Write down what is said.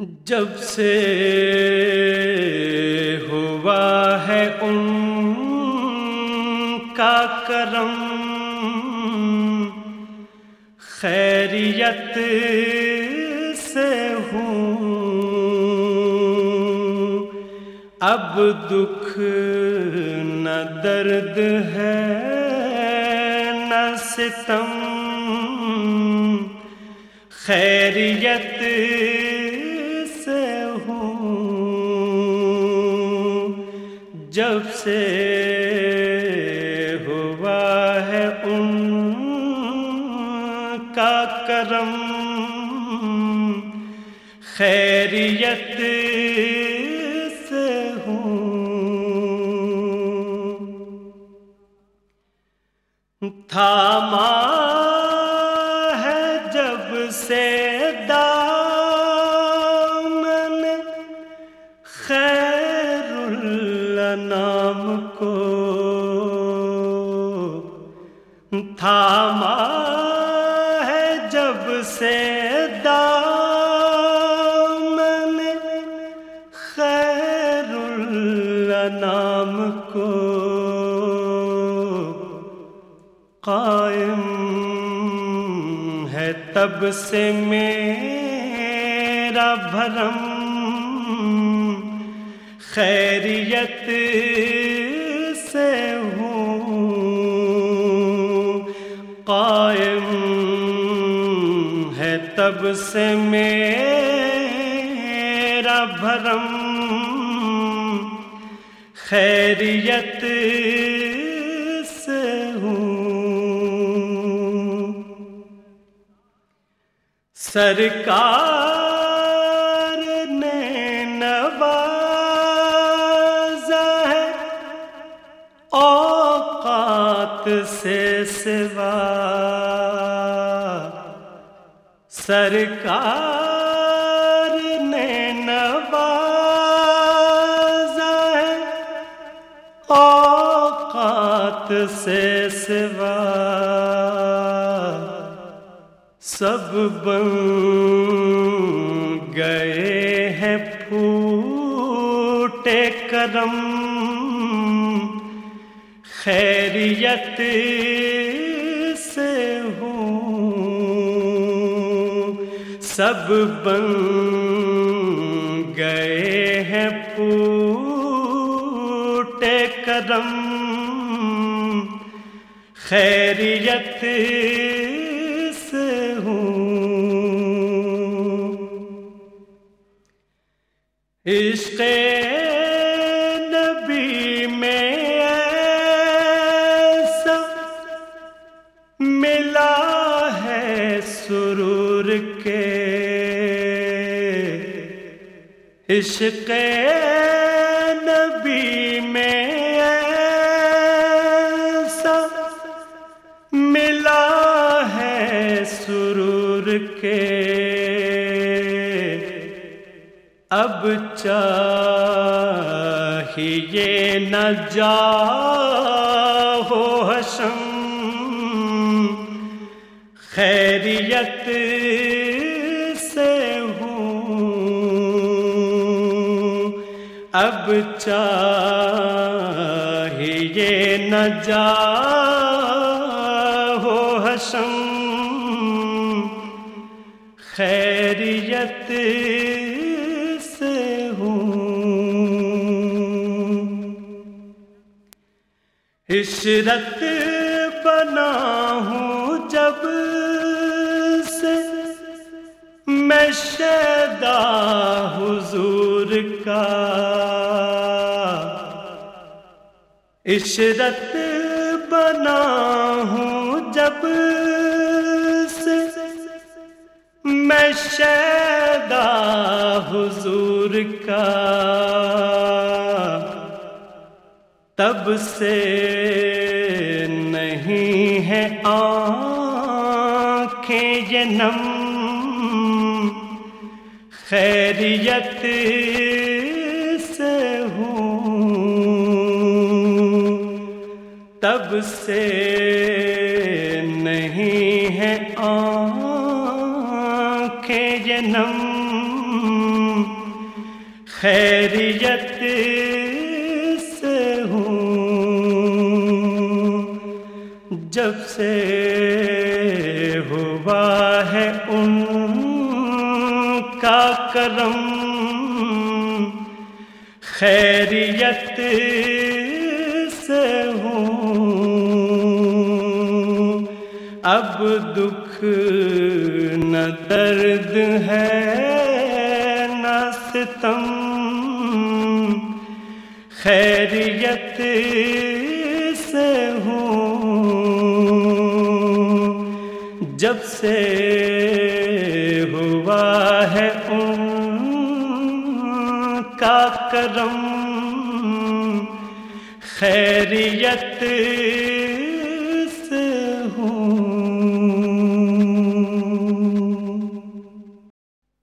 جب سے ہوا ہے ان کا کرم، خیریت سے ہوں۔ اب دکھ نہ درد ہے، نہ ستم۔ خیریت جب سے ہوا ہے ان کا کرم خیریت سے ہوں۔ تھاما ہے جب سے تھاما ہے جب سے دامن خیر النام کو قائم ہے تب سے میرا بھرم خیریت ہے تب سے میرا بھرم۔ خیریت سے ہوں۔ سرکار نے نوازا ہے اوقات سے سوا۔ سرکار نے نوازا ہے، اوقات سے سوا۔ سب بن گئے ہیں پھوٹے کرم۔ خیریت سے ہوں سب بن گئے ہیں پھوٹے کرم خیریت سے ہوں۔ عشق نبی میں ایسا ملا ہے سرو سرور کے عشق نبی میں ایسا ملا ہے سرور کے اب چاہیے نہ جا ہو حشم خیریت اب چاہیے نہ جا ہو حشم خیریت سے ہوں۔ عشرت بنا ہوں جب میں حضور کا۔ عشرت بنا ہوں جب سے میں شیدا حضور کا۔ تب سے نہیں ہے آنکھیں یہ نم خیریت سے ہوں۔ تب سے نہیں ہے آنکھیں یہ نم۔ خیریت سے ہوں۔ جب سے کرم خیریت سے ہوں۔ اب دکھ نہ درد ہے نہ ستم۔ خیریت جب سے ہوا ہے ان کا کرم خیریت